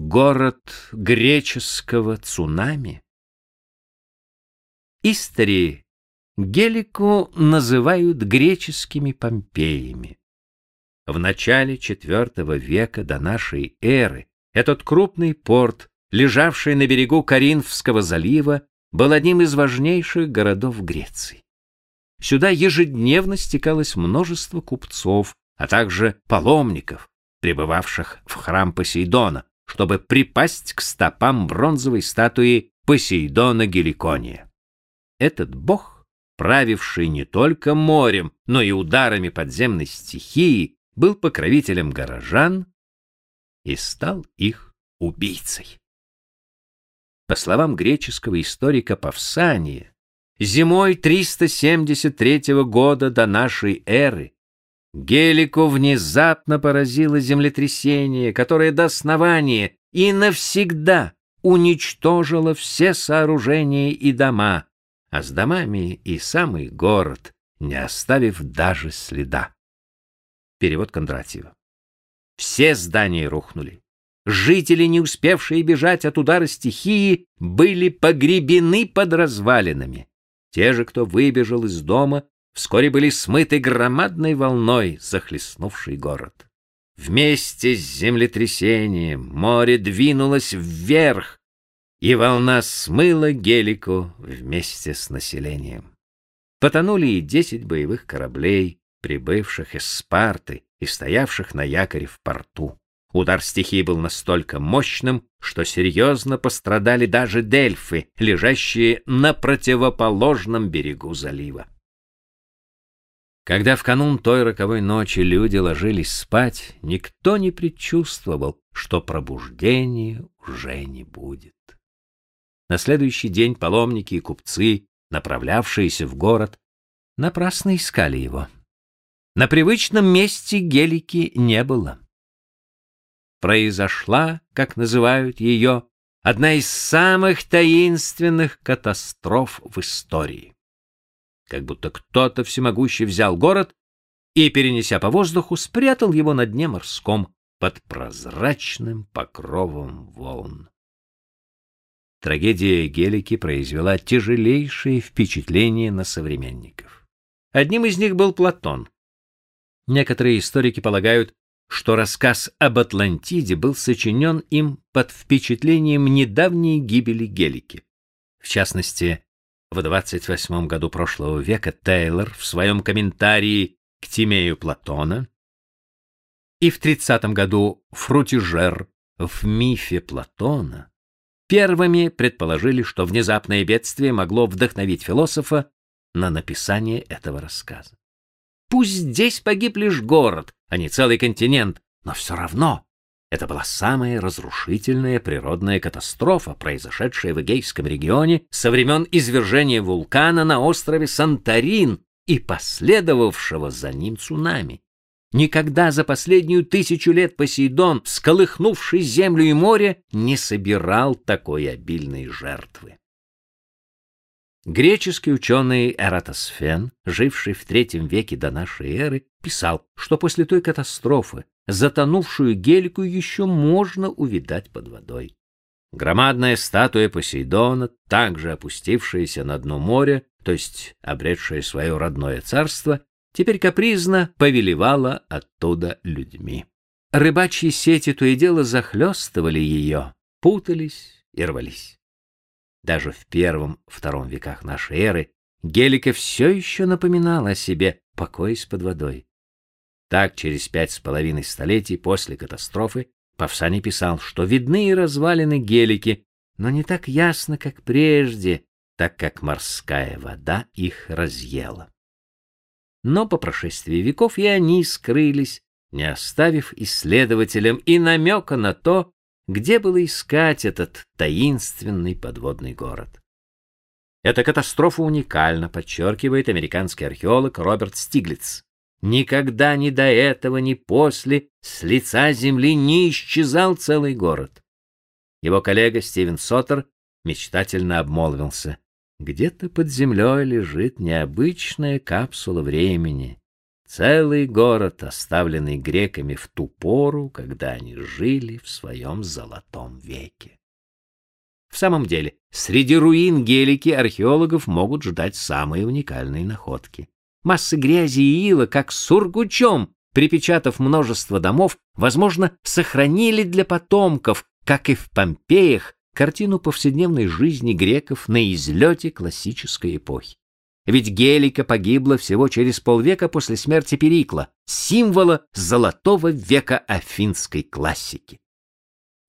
город греческого цунами. Истории Гелику называют греческими Помпеями. В начале IV века до нашей эры этот крупный порт, лежавший на берегу Каринфского залива, был одним из важнейших городов Греции. Сюда ежедневно стекалось множество купцов, а также паломников, прибывавших в храм Посейдона, чтобы припасть к стопам бронзовой статуи Посейдона Геликония. Этот бог, правивший не только морем, но и ударами подземной стихии, был покровителем горожан и стал их убийцей. По словам греческого историка Павсания, зимой 373 года до нашей эры Гелику внезапно поразило землетрясение, которое до основания и навсегда уничтожило все сооружения и дома, а с домами и самый город, не оставив даже следа. Перевод Кондратьева. Все здания рухнули. Жители, не успевшие бежать от удара стихии, были погребены под развалинами. Те же, кто выбежал из дома, вскоре были смыты громадной волной, захлестнувшей город. Вместе с землетрясением море двинулось вверх, и волна смыла Гелику вместе с населением. Потонули и десять боевых кораблей, прибывших из Спарты и стоявших на якоре в порту. Удар стихии был настолько мощным, что серьезно пострадали даже дельфы, лежащие на противоположном берегу залива. Когда в канун той роковой ночи люди ложились спать, никто не предчувствовал, что пробуждения уже не будет. На следующий день паломники и купцы, направлявшиеся в город, напрасно искали его. На привычном месте гелики не было. Произошла, как называют ее, одна из самых таинственных катастроф в истории как будто кто-то всемогущий взял город и, перенеся по воздуху, спрятал его на дне морском под прозрачным покровом волн. Трагедия Гелики произвела тяжелейшее впечатление на современников. Одним из них был Платон. Некоторые историки полагают, что рассказ об Атлантиде был сочинен им под впечатлением недавней гибели Гелики. В частности, в 28 году прошлого века Тейлор в своем комментарии к Тимею Платона и в 30 году Фрутижер в мифе Платона первыми предположили, что внезапное бедствие могло вдохновить философа на написание этого рассказа. Пусть здесь погиб лишь город, а не целый континент, но все равно это была самая разрушительная природная катастрофа, произошедшая в Эгейском регионе со времен извержения вулкана на острове Санторин и последовавшего за ним цунами. Никогда за последнюю тысячу лет Посейдон, всколыхнувший землю и море, не собирал такой обильной жертвы. Греческий ученый Эратосфен, живший в третьем веке до нашей эры, писал, что после той катастрофы затонувшую гельку еще можно увидать под водой. Громадная статуя Посейдона, также опустившаяся на дно моря, то есть обретшая свое родное царство, теперь капризно повелевала оттуда людьми. Рыбачьи сети то и дело захлестывали ее, путались и рвались. Даже в первом-втором веках нашей эры Гелика все еще напоминала о себе, покоясь под водой. Так, через пять с половиной столетий после катастрофы Павсаний писал, что видны и развалины Гелики, но не так ясно, как прежде, так как морская вода их разъела. Но по прошествии веков и они скрылись, не оставив исследователям и намека на то, где было искать этот таинственный подводный город. Эта катастрофа уникальна, подчеркивает американский археолог Роберт Стиглиц. Никогда ни до этого, ни после с лица земли не исчезал целый город. Его коллега Стивен Соттер мечтательно обмолвился. Где-то под землей лежит необычная капсула времени, Целый город, оставленный греками в ту пору, когда они жили в своем золотом веке. В самом деле, среди руин Гелики археологов могут ждать самые уникальные находки. Массы грязи и ила, как сургучом, припечатав множество домов, возможно, сохранили для потомков, как и в Помпеях, картину повседневной жизни греков на излете классической эпохи. Ведь Гелика погибла всего через полвека после смерти Перикла, символа золотого века афинской классики.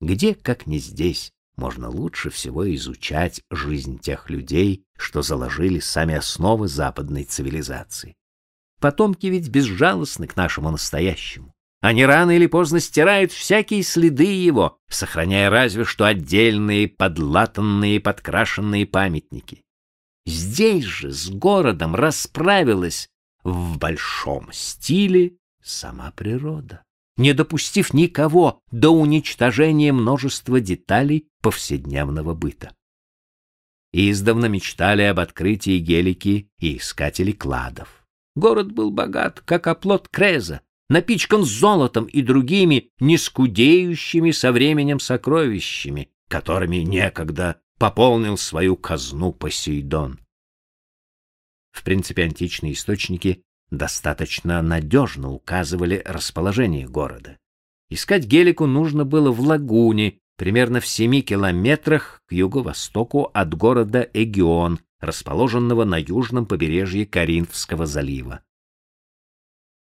Где, как не здесь, можно лучше всего изучать жизнь тех людей, что заложили сами основы западной цивилизации. Потомки ведь безжалостны к нашему настоящему. Они рано или поздно стирают всякие следы его, сохраняя разве что отдельные подлатанные подкрашенные памятники. Здесь же с городом расправилась в большом стиле сама природа не допустив никого до уничтожения множества деталей повседневного быта. Издавна мечтали об открытии гелики и искатели кладов. Город был богат, как оплот Креза, напичкан золотом и другими нескудеющими со временем сокровищами, которыми некогда пополнил свою казну Посейдон. В принципе, античные источники достаточно надежно указывали расположение города. Искать Гелику нужно было в лагуне, примерно в семи километрах к юго-востоку от города Эгион, расположенного на южном побережье Каринфского залива.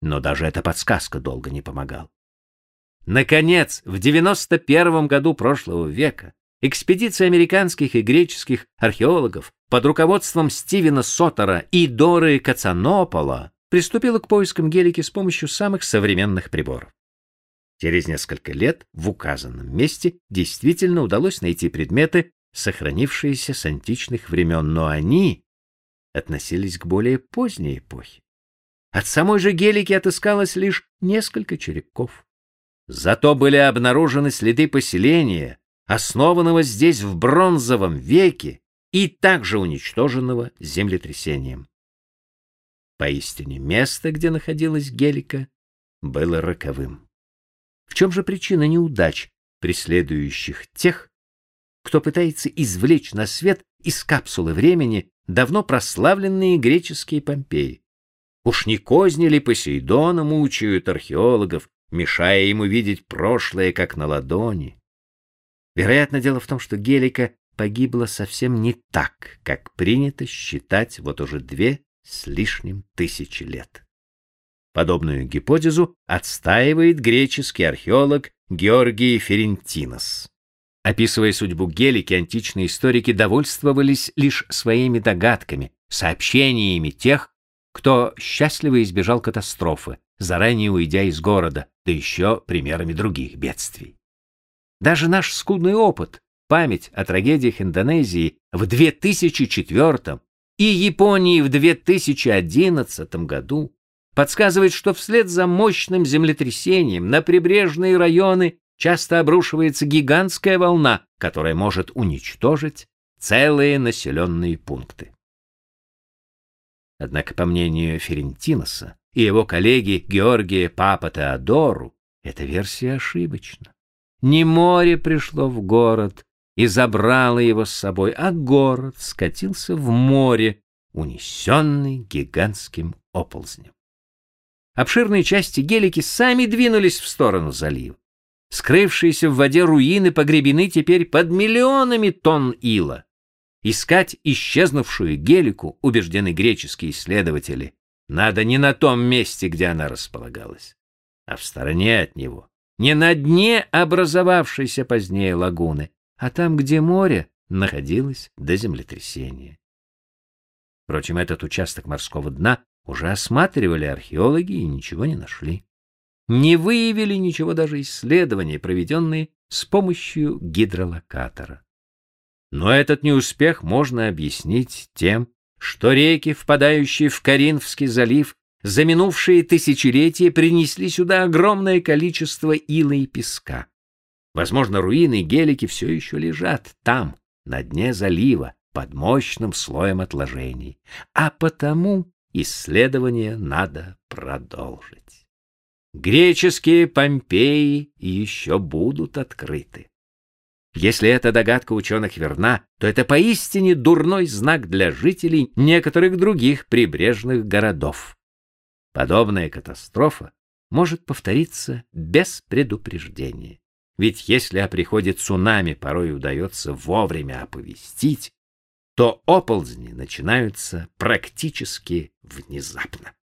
Но даже эта подсказка долго не помогала. Наконец, в 91 году прошлого века экспедиция американских и греческих археологов под руководством Стивена Сотера и Доры Кацанопола приступила к поискам гелики с помощью самых современных приборов. Через несколько лет в указанном месте действительно удалось найти предметы, сохранившиеся с античных времен, но они относились к более поздней эпохе. От самой же гелики отыскалось лишь несколько черепков. Зато были обнаружены следы поселения, основанного здесь в бронзовом веке и также уничтоженного землетрясением. Поистине, место, где находилась Гелика, было роковым. В чем же причина неудач, преследующих тех, кто пытается извлечь на свет из капсулы времени давно прославленные греческие Помпеи? Уж не козни ли Посейдона мучают археологов, мешая им увидеть прошлое как на ладони? Вероятно, дело в том, что Гелика погибла совсем не так, как принято считать вот уже две с лишним тысячи лет. Подобную гипотезу отстаивает греческий археолог Георгий Ферентинос. Описывая судьбу Гелики, античные историки довольствовались лишь своими догадками, сообщениями тех, кто счастливо избежал катастрофы, заранее уйдя из города, да еще примерами других бедствий. Даже наш скудный опыт, память о трагедиях Индонезии в 2004 и Японии в 2011 году подсказывает, что вслед за мощным землетрясением на прибрежные районы часто обрушивается гигантская волна, которая может уничтожить целые населенные пункты. Однако, по мнению Ферентиноса и его коллеги Георгия Папа Теодору, эта версия ошибочна. Не море пришло в город, и забрала его с собой, а город скатился в море, унесенный гигантским оползнем. Обширные части гелики сами двинулись в сторону залива. Скрывшиеся в воде руины погребены теперь под миллионами тонн ила. Искать исчезнувшую гелику, убеждены греческие исследователи, надо не на том месте, где она располагалась, а в стороне от него, не на дне образовавшейся позднее лагуны, а там, где море, находилось до землетрясения. Впрочем, этот участок морского дна уже осматривали археологи и ничего не нашли. Не выявили ничего даже исследования, проведенные с помощью гидролокатора. Но этот неуспех можно объяснить тем, что реки, впадающие в Каринфский залив, за минувшие тысячелетия принесли сюда огромное количество ила и песка. Возможно, руины Гелики все еще лежат там, на дне залива, под мощным слоем отложений. А потому исследования надо продолжить. Греческие Помпеи еще будут открыты. Если эта догадка ученых верна, то это поистине дурной знак для жителей некоторых других прибрежных городов. Подобная катастрофа может повториться без предупреждения. Ведь если о приходе цунами порой удается вовремя оповестить, то оползни начинаются практически внезапно.